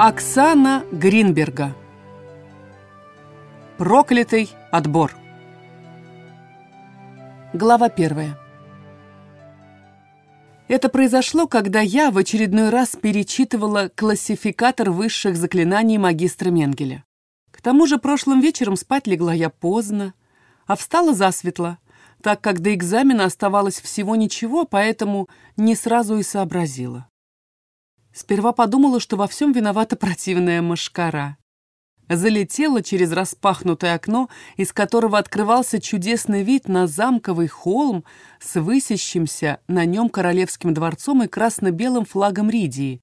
Оксана Гринберга Проклятый отбор Глава первая Это произошло, когда я в очередной раз перечитывала классификатор высших заклинаний магистра Менгеля. К тому же прошлым вечером спать легла я поздно, а встала засветло, так как до экзамена оставалось всего ничего, поэтому не сразу и сообразила. Сперва подумала, что во всем виновата противная мошкара. Залетела через распахнутое окно, из которого открывался чудесный вид на замковый холм с высящимся на нем королевским дворцом и красно-белым флагом Ридии,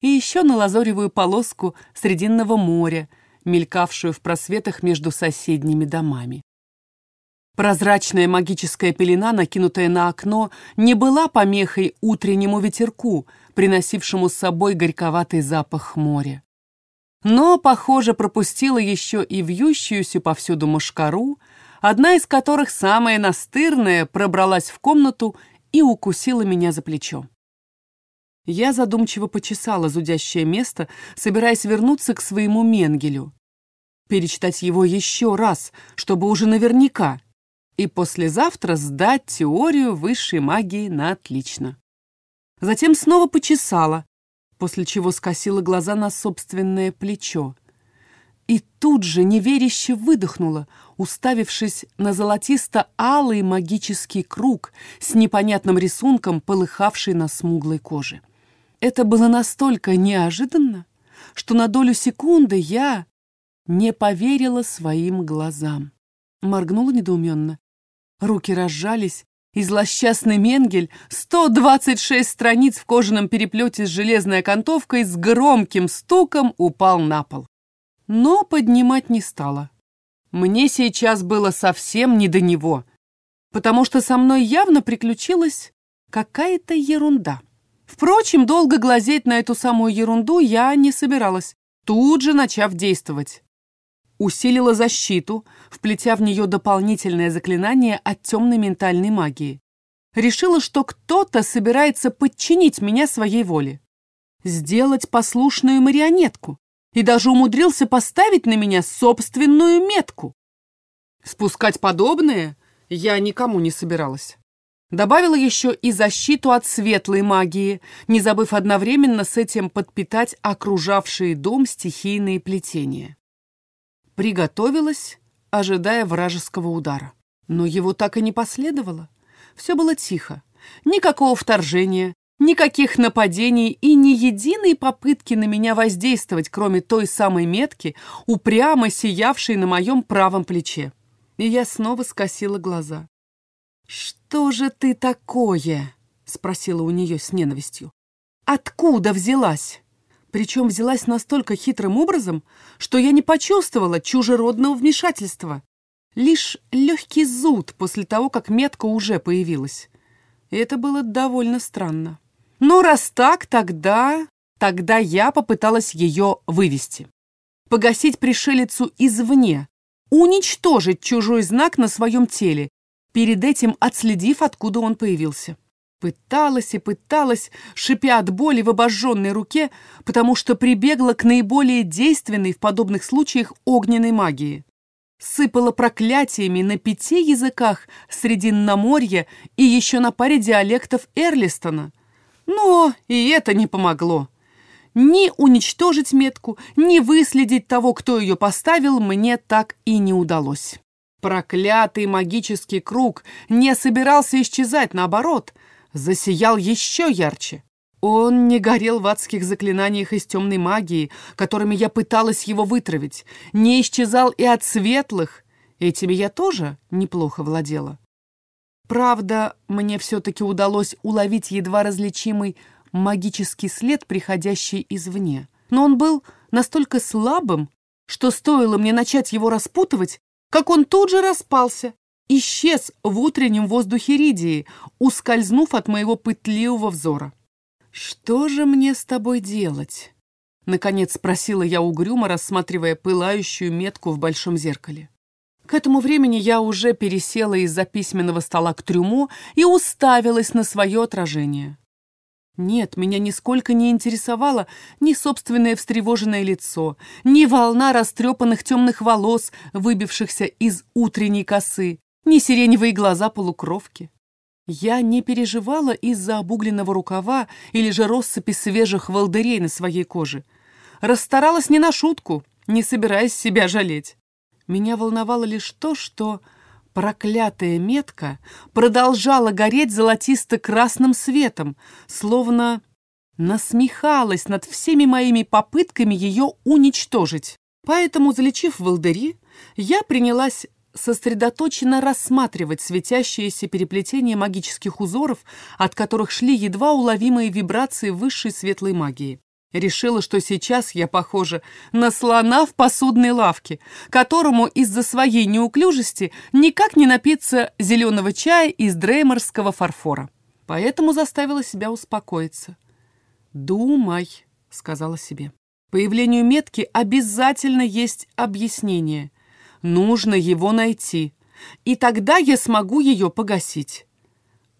и еще на лазоревую полоску Срединного моря, мелькавшую в просветах между соседними домами. Прозрачная магическая пелена, накинутая на окно, не была помехой утреннему ветерку, приносившему с собой горьковатый запах моря. Но, похоже, пропустила еще и вьющуюся повсюду мушкару, одна из которых, самая настырная, пробралась в комнату и укусила меня за плечо. Я задумчиво почесала зудящее место, собираясь вернуться к своему Менгелю. Перечитать его еще раз, чтобы уже наверняка — и послезавтра сдать теорию высшей магии на отлично. Затем снова почесала, после чего скосила глаза на собственное плечо. И тут же неверяще выдохнула, уставившись на золотисто-алый магический круг с непонятным рисунком, полыхавший на смуглой коже. Это было настолько неожиданно, что на долю секунды я не поверила своим глазам. Моргнула недоуменно Руки разжались, и злосчастный Менгель, 126 страниц в кожаном переплете с железной окантовкой, с громким стуком упал на пол. Но поднимать не стала. Мне сейчас было совсем не до него, потому что со мной явно приключилась какая-то ерунда. Впрочем, долго глазеть на эту самую ерунду я не собиралась, тут же начав действовать усилила защиту, вплетя в нее дополнительное заклинание от темной ментальной магии. Решила, что кто-то собирается подчинить меня своей воле. Сделать послушную марионетку. И даже умудрился поставить на меня собственную метку. Спускать подобное я никому не собиралась. Добавила еще и защиту от светлой магии, не забыв одновременно с этим подпитать окружавшие дом стихийные плетения. Приготовилась, ожидая вражеского удара. Но его так и не последовало. Все было тихо. Никакого вторжения, никаких нападений и ни единой попытки на меня воздействовать, кроме той самой метки, упрямо сиявшей на моем правом плече. И я снова скосила глаза. «Что же ты такое?» — спросила у нее с ненавистью. «Откуда взялась?» Причем взялась настолько хитрым образом, что я не почувствовала чужеродного вмешательства. Лишь легкий зуд после того, как метка уже появилась. Это было довольно странно. Но раз так, тогда... Тогда я попыталась ее вывести. Погасить пришелицу извне, уничтожить чужой знак на своем теле, перед этим отследив, откуда он появился. Пыталась и пыталась, шипя от боли в обожженной руке, потому что прибегла к наиболее действенной в подобных случаях огненной магии. Сыпала проклятиями на пяти языках Срединноморья и еще на паре диалектов Эрлистона. Но и это не помогло. Ни уничтожить метку, ни выследить того, кто ее поставил, мне так и не удалось. Проклятый магический круг не собирался исчезать, наоборот — засиял еще ярче. Он не горел в адских заклинаниях из темной магии, которыми я пыталась его вытравить, не исчезал и от светлых. Этими я тоже неплохо владела. Правда, мне все-таки удалось уловить едва различимый магический след, приходящий извне. Но он был настолько слабым, что стоило мне начать его распутывать, как он тут же распался, исчез в утреннем воздухе Ридии, ускользнув от моего пытливого взора. «Что же мне с тобой делать?» Наконец спросила я угрюмо, рассматривая пылающую метку в большом зеркале. К этому времени я уже пересела из-за письменного стола к трюму и уставилась на свое отражение. Нет, меня нисколько не интересовало ни собственное встревоженное лицо, ни волна растрепанных темных волос, выбившихся из утренней косы, ни сиреневые глаза полукровки. Я не переживала из-за обугленного рукава или же россыпи свежих волдырей на своей коже. Расстаралась не на шутку, не собираясь себя жалеть. Меня волновало лишь то, что проклятая метка продолжала гореть золотисто-красным светом, словно насмехалась над всеми моими попытками ее уничтожить. Поэтому, залечив волдыри, я принялась сосредоточенно рассматривать светящееся переплетение магических узоров, от которых шли едва уловимые вибрации высшей светлой магии. Решила, что сейчас я похожа на слона в посудной лавке, которому из-за своей неуклюжести никак не напиться зеленого чая из дрейморского фарфора. Поэтому заставила себя успокоиться. «Думай», — сказала себе. «Появлению метки обязательно есть объяснение. Нужно его найти, и тогда я смогу ее погасить.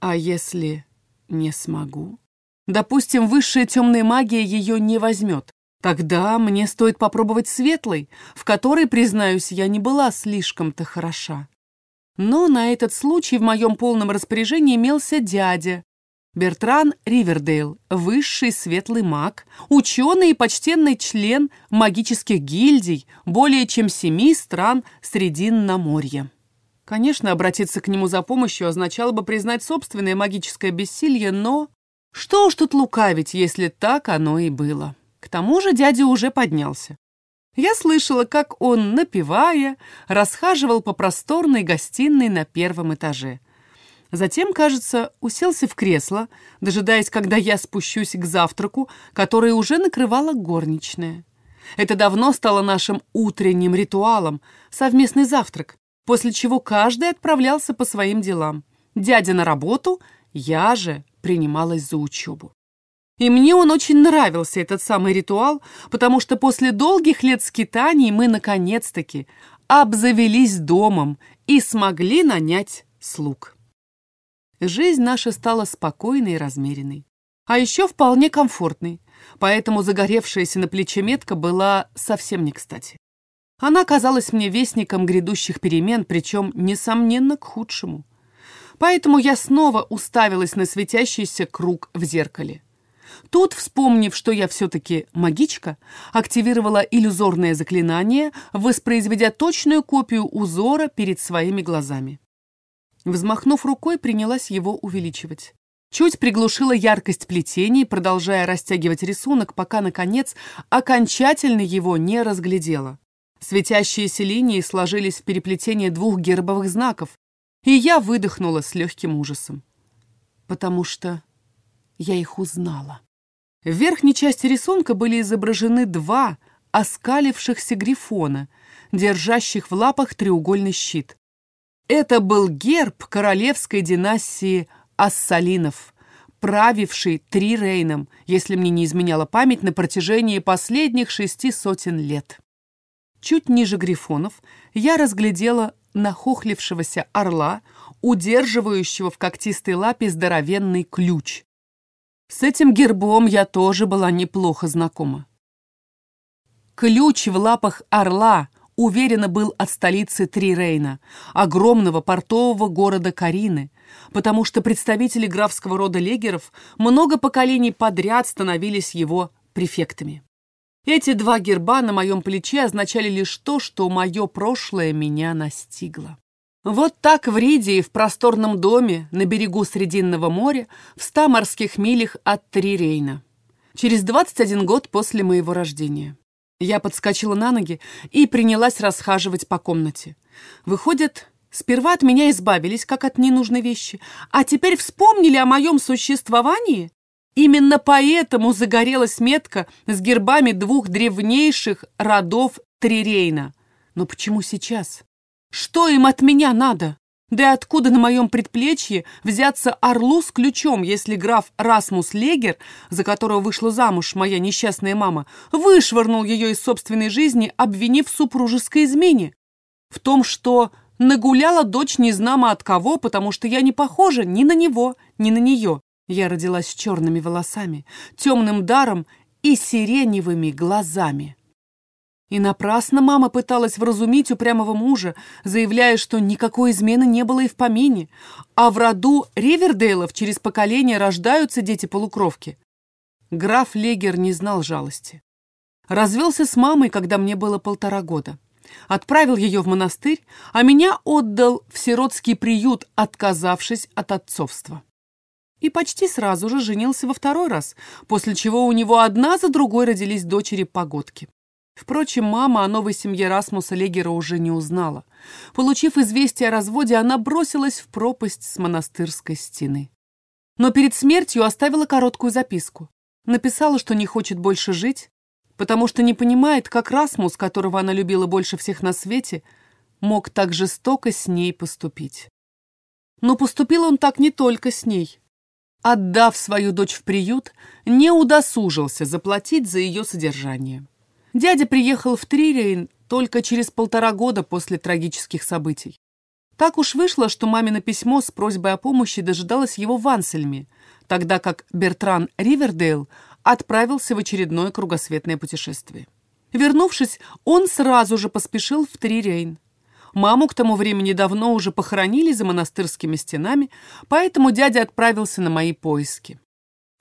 А если не смогу? Допустим, высшая темная магия ее не возьмет. Тогда мне стоит попробовать светлой, в которой, признаюсь, я не была слишком-то хороша. Но на этот случай в моем полном распоряжении имелся дядя, Бертран Ривердейл, высший светлый маг, ученый и почтенный член магических гильдий более чем семи стран Срединноморья. Конечно, обратиться к нему за помощью означало бы признать собственное магическое бессилие, но... Что уж тут лукавить, если так оно и было. К тому же дядя уже поднялся. Я слышала, как он, напевая, расхаживал по просторной гостиной на первом этаже. Затем, кажется, уселся в кресло, дожидаясь, когда я спущусь к завтраку, который уже накрывала горничная. Это давно стало нашим утренним ритуалом, совместный завтрак, после чего каждый отправлялся по своим делам. Дядя на работу, я же принималась за учебу. И мне он очень нравился, этот самый ритуал, потому что после долгих лет скитаний мы, наконец-таки, обзавелись домом и смогли нанять слуг. Жизнь наша стала спокойной и размеренной. А еще вполне комфортной, поэтому загоревшаяся на плече метка была совсем не кстати. Она казалась мне вестником грядущих перемен, причем, несомненно, к худшему. Поэтому я снова уставилась на светящийся круг в зеркале. Тут, вспомнив, что я все-таки магичка, активировала иллюзорное заклинание, воспроизведя точную копию узора перед своими глазами. Взмахнув рукой, принялась его увеличивать. Чуть приглушила яркость плетений, продолжая растягивать рисунок, пока, наконец, окончательно его не разглядела. Светящиеся линии сложились в переплетение двух гербовых знаков, и я выдохнула с легким ужасом. Потому что я их узнала. В верхней части рисунка были изображены два оскалившихся грифона, держащих в лапах треугольный щит. Это был герб королевской династии Ассалинов, правивший три рейном, если мне не изменяла память, на протяжении последних шести сотен лет. Чуть ниже грифонов я разглядела нахохлившегося орла, удерживающего в когтистой лапе здоровенный ключ. С этим гербом я тоже была неплохо знакома. Ключ в лапах орла уверенно был от столицы Трирейна, огромного портового города Карины, потому что представители графского рода Легеров много поколений подряд становились его префектами. Эти два герба на моем плече означали лишь то, что мое прошлое меня настигло. Вот так в Ридии, в просторном доме на берегу Срединного моря, в ста морских милях от Трирейна. Через 21 год после моего рождения. Я подскочила на ноги и принялась расхаживать по комнате. Выходит, сперва от меня избавились, как от ненужной вещи, а теперь вспомнили о моем существовании? Именно поэтому загорелась метка с гербами двух древнейших родов Трирейна. Но почему сейчас? Что им от меня надо? Да откуда на моем предплечье взяться орлу с ключом, если граф Расмус Легер, за которого вышла замуж моя несчастная мама, вышвырнул ее из собственной жизни, обвинив в супружеской измене? В том, что нагуляла дочь незнамо от кого, потому что я не похожа ни на него, ни на нее. Я родилась с черными волосами, темным даром и сиреневыми глазами. И напрасно мама пыталась вразумить упрямого мужа, заявляя, что никакой измены не было и в помине, а в роду Ривердейлов через поколение рождаются дети-полукровки. Граф Легер не знал жалости. Развелся с мамой, когда мне было полтора года. Отправил ее в монастырь, а меня отдал в сиротский приют, отказавшись от отцовства. И почти сразу же женился во второй раз, после чего у него одна за другой родились дочери-погодки. Впрочем, мама о новой семье Расмуса Легера уже не узнала. Получив известие о разводе, она бросилась в пропасть с монастырской стены. Но перед смертью оставила короткую записку. Написала, что не хочет больше жить, потому что не понимает, как Расмус, которого она любила больше всех на свете, мог так жестоко с ней поступить. Но поступил он так не только с ней. Отдав свою дочь в приют, не удосужился заплатить за ее содержание. Дядя приехал в Трирейн только через полтора года после трагических событий. Так уж вышло, что мамино письмо с просьбой о помощи дожидалось его в Ансельме, тогда как Бертран Ривердейл отправился в очередное кругосветное путешествие. Вернувшись, он сразу же поспешил в Трирейн. Маму к тому времени давно уже похоронили за монастырскими стенами, поэтому дядя отправился на мои поиски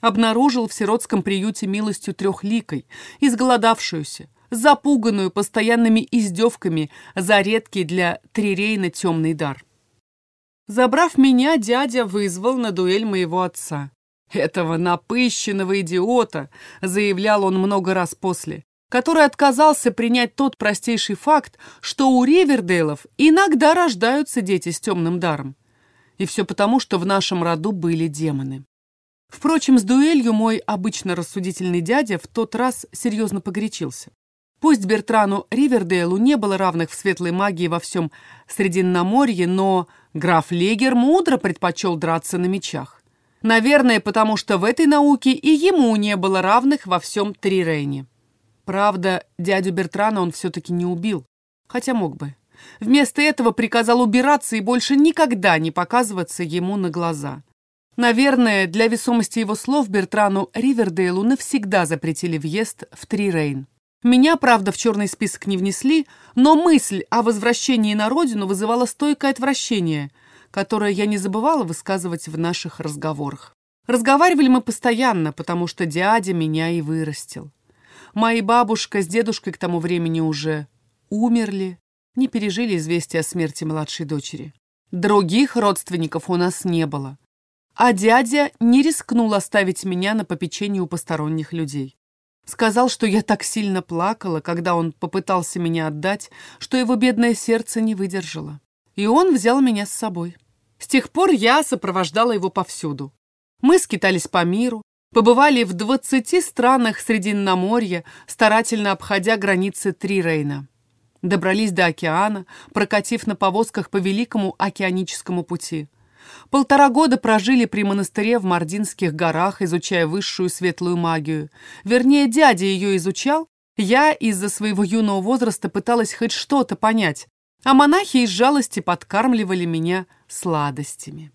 обнаружил в сиротском приюте милостью трехликой, изголодавшуюся, запуганную постоянными издевками за редкий для Трирейна темный дар. Забрав меня, дядя вызвал на дуэль моего отца. Этого напыщенного идиота, заявлял он много раз после, который отказался принять тот простейший факт, что у Ривердейлов иногда рождаются дети с темным даром. И все потому, что в нашем роду были демоны. Впрочем, с дуэлью мой обычно рассудительный дядя в тот раз серьезно погорячился. Пусть Бертрану Ривердейлу не было равных в светлой магии во всем Средиземноморье, но граф Легер мудро предпочел драться на мечах. Наверное, потому что в этой науке и ему не было равных во всем Трирейне. Правда, дядю Бертрана он все-таки не убил, хотя мог бы. Вместо этого приказал убираться и больше никогда не показываться ему на глаза. Наверное, для весомости его слов Бертрану Ривердейлу навсегда запретили въезд в Трирейн. Меня, правда, в черный список не внесли, но мысль о возвращении на родину вызывала стойкое отвращение, которое я не забывала высказывать в наших разговорах. Разговаривали мы постоянно, потому что дядя меня и вырастил. Мои бабушка с дедушкой к тому времени уже умерли, не пережили известия о смерти младшей дочери. Других родственников у нас не было. А дядя не рискнул оставить меня на попечении у посторонних людей. Сказал, что я так сильно плакала, когда он попытался меня отдать, что его бедное сердце не выдержало. И он взял меня с собой. С тех пор я сопровождала его повсюду. Мы скитались по миру, побывали в двадцати странах Средиземноморья, старательно обходя границы Трирейна. Добрались до океана, прокатив на повозках по Великому океаническому пути. Полтора года прожили при монастыре в Мардинских горах, изучая высшую светлую магию. Вернее, дядя ее изучал. Я из-за своего юного возраста пыталась хоть что-то понять, а монахи из жалости подкармливали меня сладостями.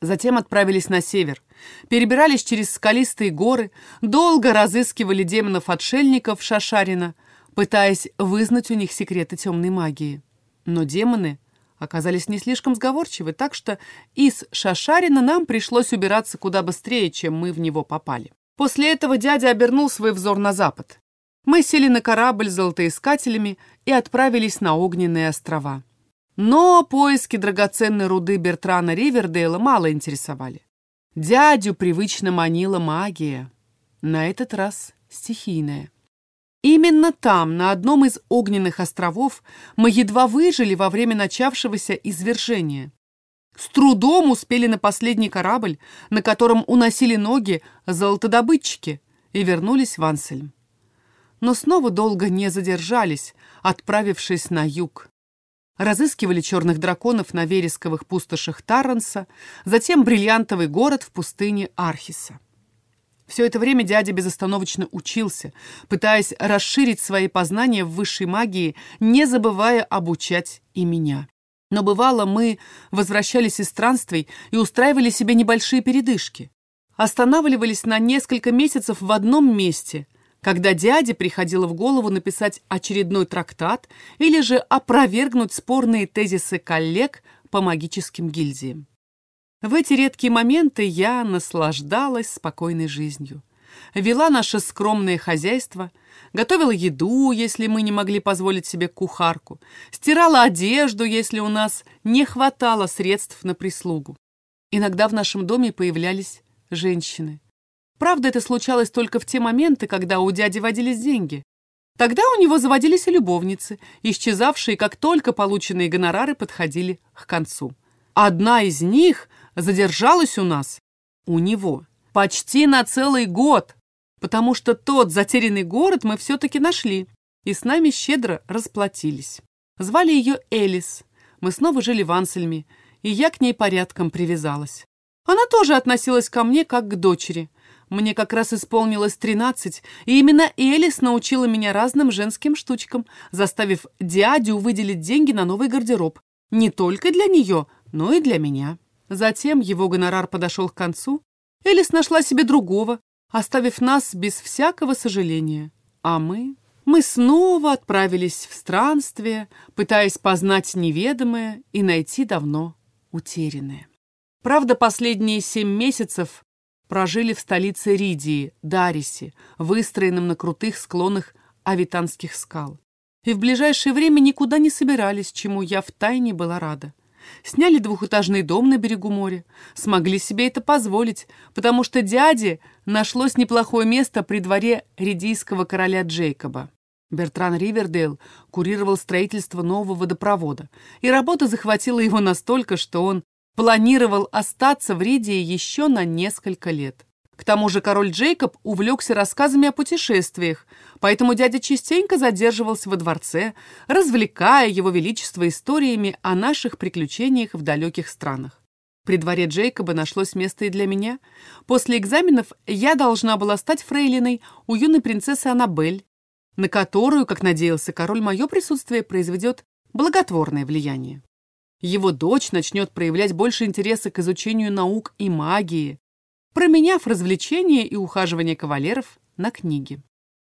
Затем отправились на север, перебирались через скалистые горы, долго разыскивали демонов-отшельников Шашарина, пытаясь вызнать у них секреты темной магии. Но демоны оказались не слишком сговорчивы, так что из Шашарина нам пришлось убираться куда быстрее, чем мы в него попали. После этого дядя обернул свой взор на запад. Мы сели на корабль с золотоискателями и отправились на огненные острова. Но поиски драгоценной руды Бертрана Ривердейла мало интересовали. Дядю привычно манила магия. На этот раз стихийная. Именно там, на одном из огненных островов, мы едва выжили во время начавшегося извержения. С трудом успели на последний корабль, на котором уносили ноги золотодобытчики, и вернулись в Ансельм. Но снова долго не задержались, отправившись на юг. Разыскивали черных драконов на вересковых пустошах Тарранса, затем бриллиантовый город в пустыне Архиса. Все это время дядя безостановочно учился, пытаясь расширить свои познания в высшей магии, не забывая обучать и меня. Но бывало, мы возвращались из странствий и устраивали себе небольшие передышки. останавливались на несколько месяцев в одном месте, когда дяде приходило в голову написать очередной трактат или же опровергнуть спорные тезисы коллег по магическим гильдиям. В эти редкие моменты я наслаждалась спокойной жизнью. Вела наше скромное хозяйство, готовила еду, если мы не могли позволить себе кухарку, стирала одежду, если у нас не хватало средств на прислугу. Иногда в нашем доме появлялись женщины. Правда, это случалось только в те моменты, когда у дяди водились деньги. Тогда у него заводились и любовницы, исчезавшие, как только полученные гонорары подходили к концу. Одна из них задержалась у нас, у него, почти на целый год, потому что тот затерянный город мы все-таки нашли, и с нами щедро расплатились. Звали ее Элис. Мы снова жили в Ансельме, и я к ней порядком привязалась. Она тоже относилась ко мне как к дочери. Мне как раз исполнилось тринадцать, и именно Элис научила меня разным женским штучкам, заставив дядю выделить деньги на новый гардероб. Не только для нее, но и для меня. Затем его гонорар подошел к концу. Элис нашла себе другого, оставив нас без всякого сожаления. А мы... Мы снова отправились в странствие, пытаясь познать неведомое и найти давно утерянное. Правда, последние семь месяцев прожили в столице Ридии, Дарисе, выстроенном на крутых склонах авитанских скал. И в ближайшее время никуда не собирались, чему я втайне была рада. Сняли двухэтажный дом на берегу моря. Смогли себе это позволить, потому что дяде нашлось неплохое место при дворе редийского короля Джейкоба. Бертран Ривердейл курировал строительство нового водопровода, и работа захватила его настолько, что он планировал остаться в Ридии еще на несколько лет. К тому же король Джейкоб увлекся рассказами о путешествиях, поэтому дядя частенько задерживался во дворце, развлекая его величество историями о наших приключениях в далеких странах. При дворе Джейкоба нашлось место и для меня. После экзаменов я должна была стать фрейлиной у юной принцессы Аннабель, на которую, как надеялся король, мое присутствие произведет благотворное влияние. Его дочь начнет проявлять больше интереса к изучению наук и магии, променяв развлечения и ухаживание кавалеров на книги.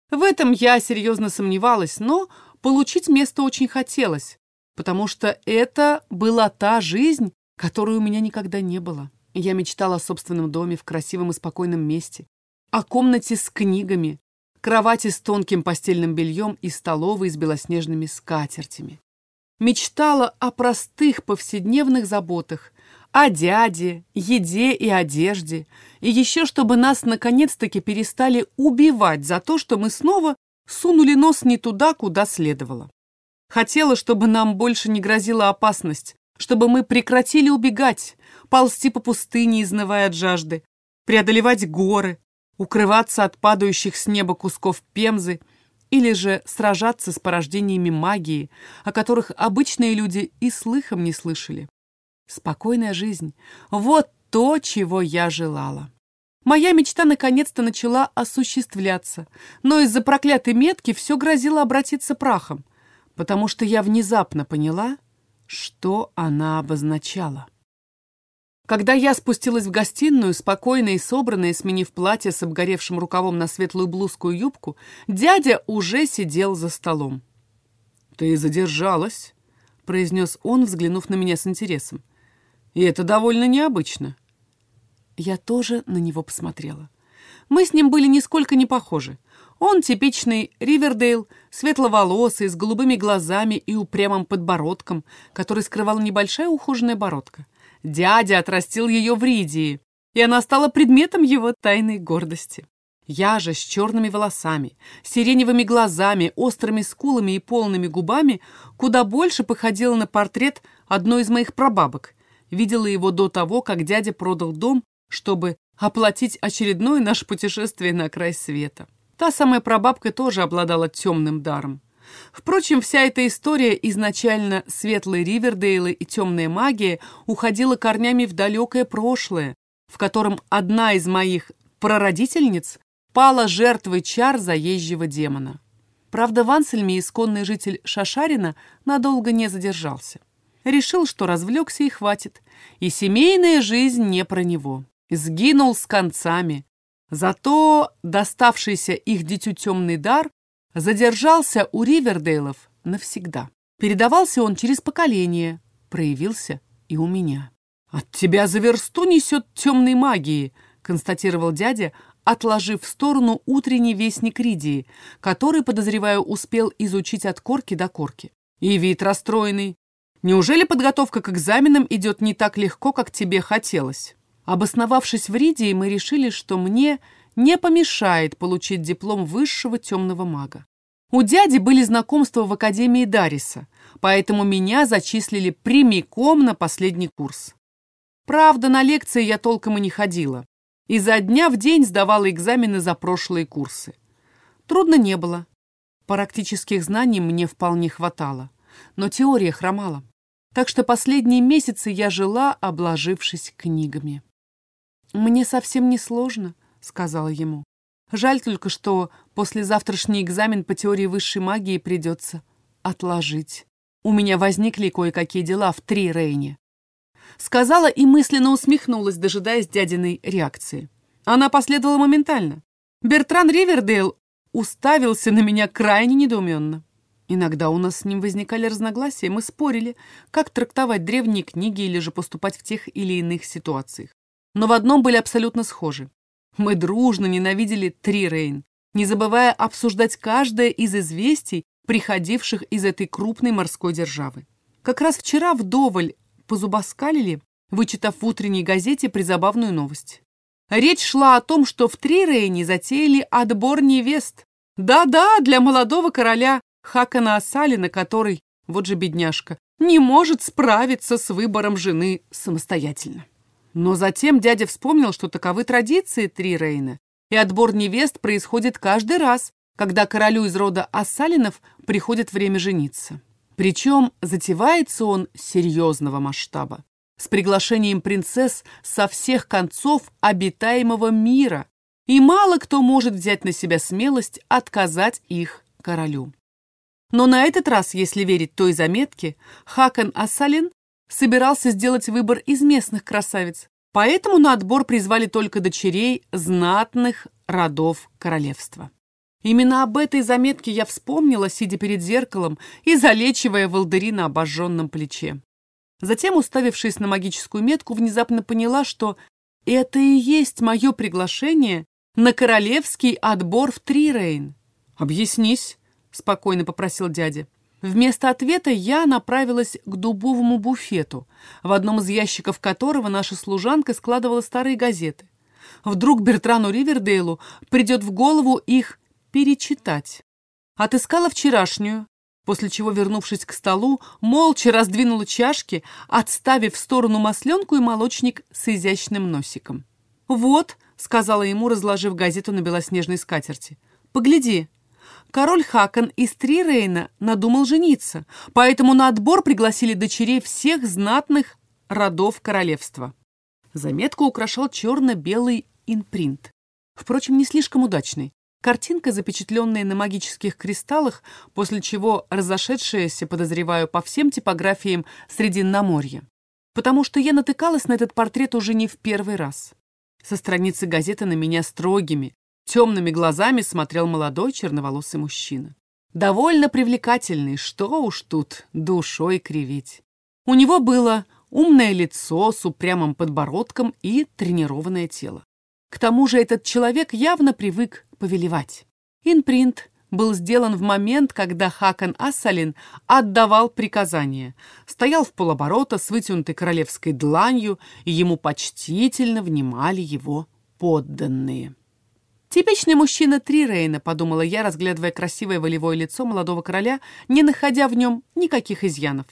В этом я серьезно сомневалась, но получить место очень хотелось, потому что это была та жизнь, которой у меня никогда не было. Я мечтала о собственном доме в красивом и спокойном месте, о комнате с книгами, кровати с тонким постельным бельем и столовой с белоснежными скатертями. Мечтала о простых повседневных заботах, о дяде, еде и одежде, и еще чтобы нас наконец-таки перестали убивать за то, что мы снова сунули нос не туда, куда следовало. Хотела, чтобы нам больше не грозила опасность, чтобы мы прекратили убегать, ползти по пустыне, изнывая от жажды, преодолевать горы, укрываться от падающих с неба кусков пемзы или же сражаться с порождениями магии, о которых обычные люди и слыхом не слышали. Спокойная жизнь. Вот то, чего я желала. Моя мечта наконец-то начала осуществляться, но из-за проклятой метки все грозило обратиться прахом, потому что я внезапно поняла, что она обозначала. Когда я спустилась в гостиную, спокойная и собранная, сменив платье с обгоревшим рукавом на светлую блузку и юбку, дядя уже сидел за столом. «Ты задержалась», — произнес он, взглянув на меня с интересом. И это довольно необычно. Я тоже на него посмотрела. Мы с ним были нисколько не похожи. Он типичный Ривердейл, светловолосый, с голубыми глазами и упрямым подбородком, который скрывала небольшая ухоженная бородка. Дядя отрастил ее в Ридии, и она стала предметом его тайной гордости. Я же с черными волосами, сиреневыми глазами, острыми скулами и полными губами куда больше походила на портрет одной из моих прабабок, видела его до того, как дядя продал дом, чтобы оплатить очередное наше путешествие на край света. Та самая прабабка тоже обладала темным даром. Впрочем, вся эта история изначально светлые Ривердейлы и темная магия уходила корнями в далекое прошлое, в котором одна из моих прародительниц пала жертвой чар заезжего демона. Правда, в Ансельме исконный житель Шашарина надолго не задержался. Решил, что развлекся и хватит. И семейная жизнь не про него. сгинул с концами. Зато доставшийся их дитю темный дар задержался у Ривердейлов навсегда. Передавался он через поколение, проявился и у меня. «От тебя за версту несет темной магии», — констатировал дядя, отложив в сторону утренний вестник Ридии, который, подозреваю, успел изучить от корки до корки. И вид расстроенный. Неужели подготовка к экзаменам идет не так легко, как тебе хотелось? Обосновавшись в Ридии, мы решили, что мне не помешает получить диплом высшего темного мага. У дяди были знакомства в Академии Дариса, поэтому меня зачислили прямиком на последний курс. Правда, на лекции я толком и не ходила. И за дня в день сдавала экзамены за прошлые курсы. Трудно не было. Практических знаний мне вполне хватало, но теория хромала. Так что последние месяцы я жила, обложившись книгами. «Мне совсем не сложно», — сказала ему. Жаль только, что после завтрашний экзамен по теории высшей магии придется отложить. У меня возникли кое-какие дела в три Рейне. Сказала и мысленно усмехнулась, дожидаясь дядиной реакции. Она последовала моментально. Бертран Ривердейл уставился на меня крайне недоуменно. Иногда у нас с ним возникали разногласия, мы спорили, как трактовать древние книги или же поступать в тех или иных ситуациях. Но в одном были абсолютно схожи. Мы дружно ненавидели Три Рейн, не забывая обсуждать каждое из известий, приходивших из этой крупной морской державы. Как раз вчера вдоволь позубоскалили, вычитав в утренней газете призабавную новость. Речь шла о том, что в Трирейне затеяли отбор невест. Да-да, для молодого короля Хакана Асалина, который, вот же бедняжка, не может справиться с выбором жены самостоятельно. Но затем дядя вспомнил, что таковы традиции Три Рейна, и отбор невест происходит каждый раз, когда королю из рода Ассалинов приходит время жениться. Причем затевается он серьезного масштаба, с приглашением принцесс со всех концов обитаемого мира, и мало кто может взять на себя смелость отказать их королю. Но на этот раз, если верить той заметке, Хакан Ассалин собирался сделать выбор из местных красавиц, поэтому на отбор призвали только дочерей знатных родов королевства. Именно об этой заметке я вспомнила, сидя перед зеркалом и залечивая волдыри на обожженном плече. Затем, уставившись на магическую метку, внезапно поняла, что это и есть мое приглашение на королевский отбор в Трирейн. «Объяснись», — спокойно попросил дядя. Вместо ответа я направилась к дубовому буфету, в одном из ящиков которого наша служанка складывала старые газеты. Вдруг Бертрану Ривердейлу придет в голову их перечитать. Отыскала вчерашнюю, после чего, вернувшись к столу, молча раздвинула чашки, отставив в сторону масленку и молочник с изящным носиком. «Вот», — сказала ему, разложив газету на белоснежной скатерти, — «погляди, Король Хакон из Трирейна надумал жениться, поэтому на отбор пригласили дочерей всех знатных родов королевства. Заметку украшал черно-белый инпринт. Впрочем, не слишком удачный. Картинка, запечатленная на магических кристаллах, после чего разошедшаяся, подозреваю, по всем типографиям Средиземноморья. Потому что я натыкалась на этот портрет уже не в первый раз. Со страницы газеты на меня строгими, Темными глазами смотрел молодой черноволосый мужчина. Довольно привлекательный, что уж тут душой кривить. У него было умное лицо с упрямым подбородком и тренированное тело. К тому же этот человек явно привык повелевать. Инпринт был сделан в момент, когда Хакан Ассалин отдавал приказания, стоял в полоборота с вытянутой королевской дланью, и ему почтительно внимали его подданные. «Типичный мужчина Трирейна», — подумала я, разглядывая красивое волевое лицо молодого короля, не находя в нем никаких изъянов.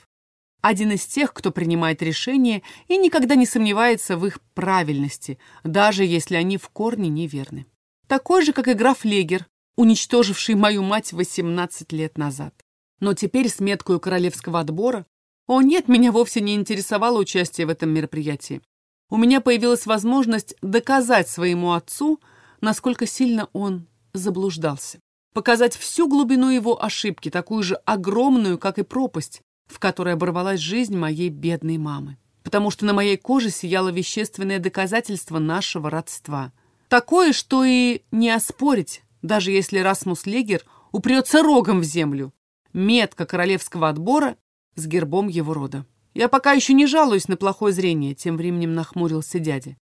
Один из тех, кто принимает решения и никогда не сомневается в их правильности, даже если они в корне неверны. Такой же, как и граф Легер, уничтоживший мою мать 18 лет назад. Но теперь с меткой королевского отбора о нет, меня вовсе не интересовало участие в этом мероприятии. У меня появилась возможность доказать своему отцу, насколько сильно он заблуждался. Показать всю глубину его ошибки, такую же огромную, как и пропасть, в которой оборвалась жизнь моей бедной мамы. потому что на моей коже сияло вещественное доказательство нашего родства. Такое, что и не оспорить, даже если Расмус Легер упрется рогом в землю. Метка королевского отбора с гербом его рода. Я пока еще не жалуюсь на плохое зрение, тем временем нахмурился дядя.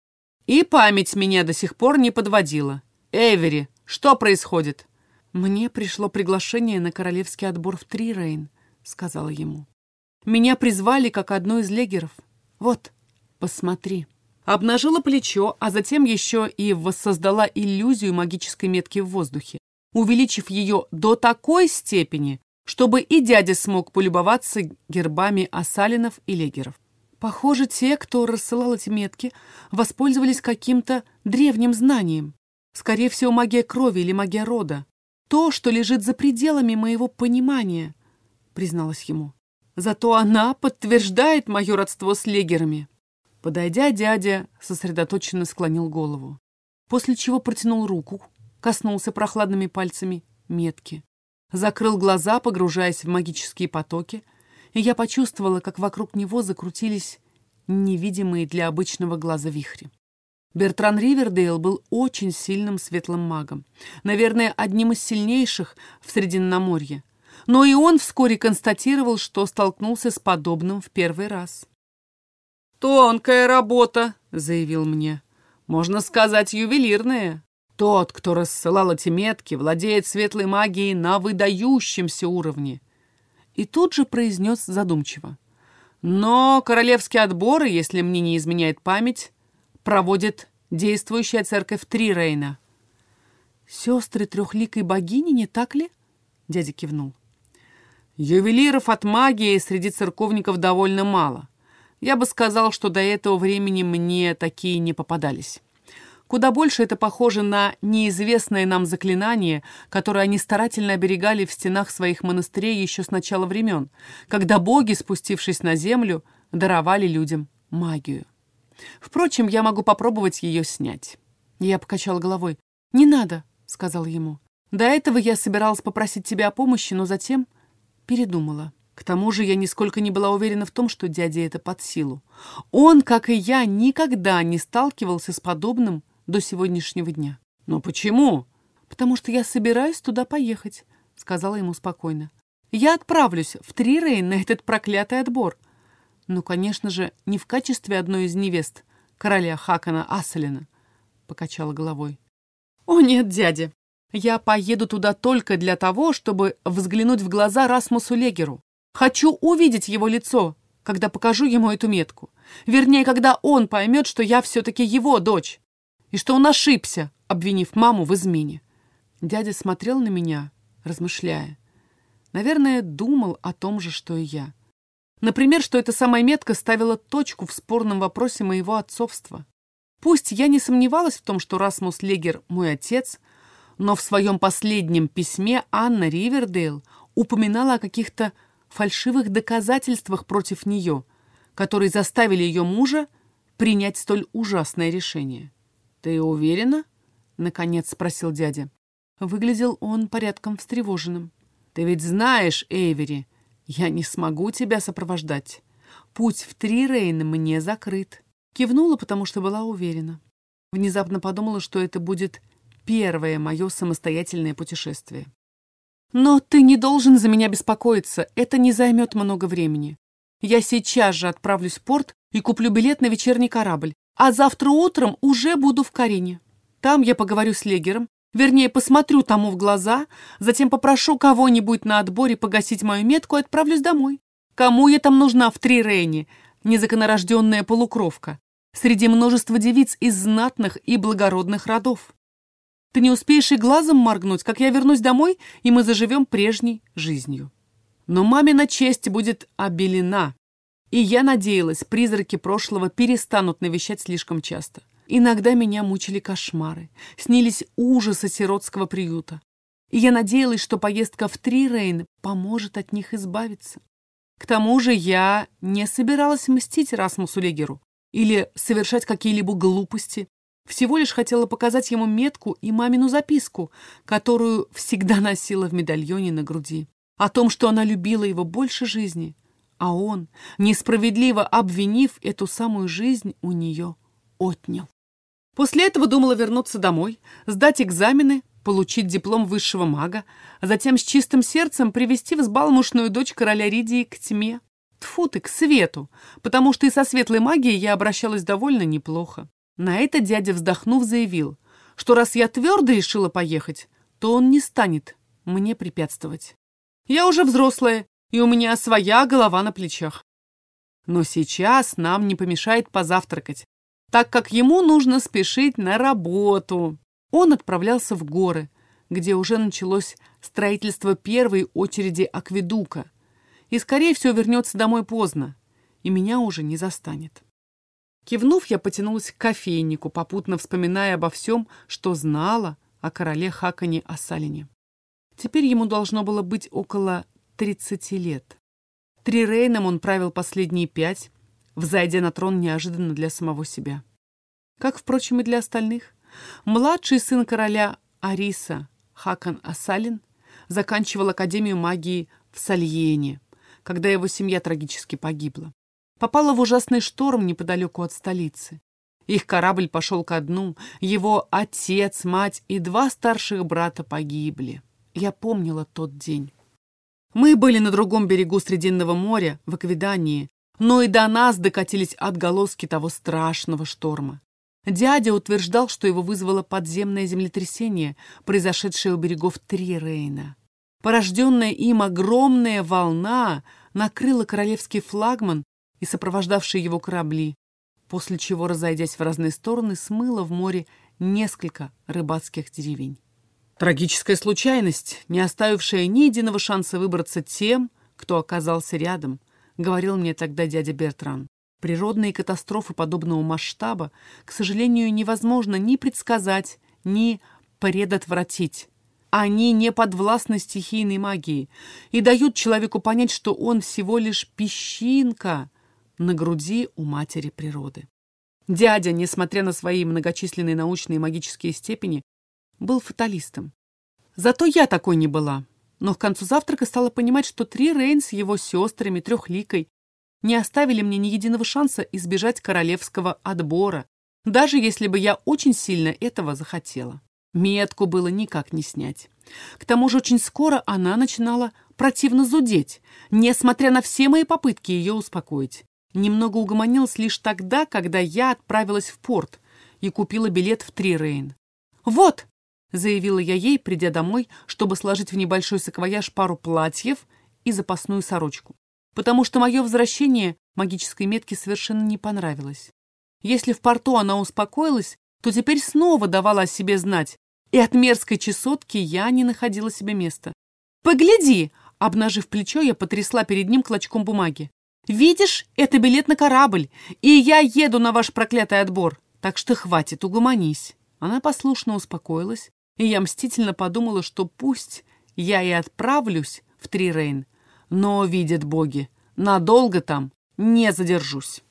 И память меня до сих пор не подводила. Эвери, что происходит? Мне пришло приглашение на королевский отбор в Трирейн, сказала ему. Меня призвали как одну из легеров. Вот, посмотри. Обнажила плечо, а затем еще и воссоздала иллюзию магической метки в воздухе, увеличив ее до такой степени, чтобы и дядя смог полюбоваться гербами осалинов и легеров. Похоже, те, кто рассылал эти метки, воспользовались каким-то древним знанием. Скорее всего, магия крови или магия рода. То, что лежит за пределами моего понимания, призналась ему. Зато она подтверждает мое родство с легерами. Подойдя, дядя сосредоточенно склонил голову, после чего протянул руку, коснулся прохладными пальцами метки, закрыл глаза, погружаясь в магические потоки, и я почувствовала, как вокруг него закрутились невидимые для обычного глаза вихри. Бертран Ривердейл был очень сильным светлым магом, наверное, одним из сильнейших в Средиземноморье, но и он вскоре констатировал, что столкнулся с подобным в первый раз. «Тонкая работа», — заявил мне. «Можно сказать, ювелирная. Тот, кто рассылал эти метки, владеет светлой магией на выдающемся уровне». И тут же произнес задумчиво. «Но королевские отборы, если мне не изменяет память, проводит действующая церковь Трирейна». «Сестры трехликой богини, не так ли?» Дядя кивнул. Ювелиров от магии среди церковников довольно мало. Я бы сказал, что до этого времени мне такие не попадались. Куда больше это похоже на неизвестное нам заклинание, которое они старательно оберегали в стенах своих монастырей еще с начала времен, когда боги, спустившись на землю, даровали людям магию. Впрочем, я могу попробовать ее снять. Я покачал головой. «Не надо», — сказал ему. «До этого я собиралась попросить тебя о помощи, но затем передумала. К тому же я нисколько не была уверена в том, что дяде это под силу. Он, как и я, никогда не сталкивался с подобным до сегодняшнего дня. «Но почему?» «Потому что я собираюсь туда поехать», — сказала ему спокойно. «Я отправлюсь в Трирейн на этот проклятый отбор. Ну, конечно же, не в качестве одной из невест короля Хакана Асселина», — покачала головой. «О нет, дядя, я поеду туда только для того, чтобы взглянуть в глаза Расмусу Легеру. Хочу увидеть его лицо, когда покажу ему эту метку. Вернее, когда он поймет, что я все-таки его дочь. И что он ошибся, обвинив маму в измене. Дядя смотрел на меня, размышляя. Наверное, думал о том же, что и я. Например, что эта самая метка ставила точку в спорном вопросе моего отцовства. Пусть я не сомневалась в том, что Расмус Легер мой отец, но в своем последнем письме Анна Ривердейл упоминала о каких-то фальшивых доказательствах против нее, которые заставили ее мужа принять столь ужасное решение. «Ты уверена?» — наконец спросил дядя. Выглядел он порядком встревоженным. «Ты ведь знаешь, Эйвери, я не смогу тебя сопровождать. Путь в Трирейн мне закрыт». Кивнула, потому что была уверена. Внезапно подумала, что это будет первое мое самостоятельное путешествие. Но ты не должен за меня беспокоиться, это не займет много времени. Я сейчас же отправлюсь в порт и куплю билет на вечерний корабль, а завтра утром уже буду в Карине. Там я поговорю с Легером, вернее, посмотрю тому в глаза, затем попрошу кого-нибудь на отборе погасить мою метку и отправлюсь домой. Кому я там нужна в Трирейне, незаконорожденная полукровка, среди множества девиц из знатных и благородных родов? Ты не успеешь и глазом моргнуть, как я вернусь домой, и мы заживем прежней жизнью. Но мамина честь будет обелена. И я надеялась, призраки прошлого перестанут навещать слишком часто. Иногда меня мучили кошмары, снились ужасы сиротского приюта. И я надеялась, что поездка в Трирейн поможет от них избавиться. К тому же я не собиралась мстить Расмусу Легеру или совершать какие-либо глупости, всего лишь хотела показать ему метку и мамину записку, которую всегда носила в медальоне на груди. О том, что она любила его больше жизни, а он, несправедливо обвинив эту самую жизнь, у нее отнял. После этого думала вернуться домой, сдать экзамены, получить диплом высшего мага, а затем с чистым сердцем привести взбалмошную дочь короля Ридии к тьме. Тфу ты, к свету, потому что и со светлой магией я обращалась довольно неплохо. На это дядя, вздохнув, заявил, что раз я твердо решила поехать, то он не станет мне препятствовать. Я уже взрослая, и у меня своя голова на плечах. Но сейчас нам не помешает позавтракать, так как ему нужно спешить на работу. Он отправлялся в горы, где уже началось строительство первой очереди акведука, и, скорее всего, вернется домой поздно, и меня уже не застанет. Кивнув, я потянулась к кофейнику, попутно вспоминая обо всем, что знала о короле Хакане Асалине. Теперь ему должно было быть около 30 лет. Три рейном он правил последние пять, взойдя на трон неожиданно для самого себя. Как, впрочем, и для остальных. Младший сын короля Ариса, Хакан Асалин, заканчивал Академию магии в Сальене, когда его семья трагически погибла. Попала в ужасный шторм неподалеку от столицы. Их корабль пошел ко дну, его отец, мать и два старших брата погибли. Я помнила тот день. Мы были на другом берегу Срединного моря, в Аквидании, но и до нас докатились отголоски того страшного шторма. Дядя утверждал, что его вызвало подземное землетрясение, произошедшее у берегов Трирейна. Порожденная им огромная волна накрыла королевский флагман и сопровождавшие его корабли, после чего, разойдясь в разные стороны, смыло в море несколько рыбацких деревень. Трагическая случайность, не оставившая ни единого шанса выбраться тем, кто оказался рядом, говорил мне тогда дядя Бертран. Природные катастрофы подобного масштаба, к сожалению, невозможно ни предсказать, ни предотвратить. Они не подвластны стихийной магии и дают человеку понять, что он всего лишь песчинка на груди у матери природы. Дядя, несмотря на свои многочисленные научные и магические степени, был фаталистом. Зато я такой не была. Но к концу завтрака стала понимать, что три Рейн с его сестрами, трехликой, не оставили мне ни единого шанса избежать королевского отбора, даже если бы я очень сильно этого захотела. Метку было никак не снять. К тому же очень скоро она начинала противно зудеть, несмотря на все мои попытки ее успокоить. Немного угомонилась лишь тогда, когда я отправилась в порт и купила билет в Трирейн. «Вот!» — заявила я ей, придя домой, чтобы сложить в небольшой саквояж пару платьев и запасную сорочку. Потому что мое возвращение магической метке совершенно не понравилось. Если в порту она успокоилась, то теперь снова давала о себе знать, и от мерзкой чесотки я не находила себе места. «Погляди!» — обнажив плечо, я потрясла перед ним клочком бумаги. «Видишь, это билет на корабль, и я еду на ваш проклятый отбор, так что хватит, угомонись». Она послушно успокоилась, и я мстительно подумала, что пусть я и отправлюсь в Трирейн, но, видят боги, надолго там не задержусь.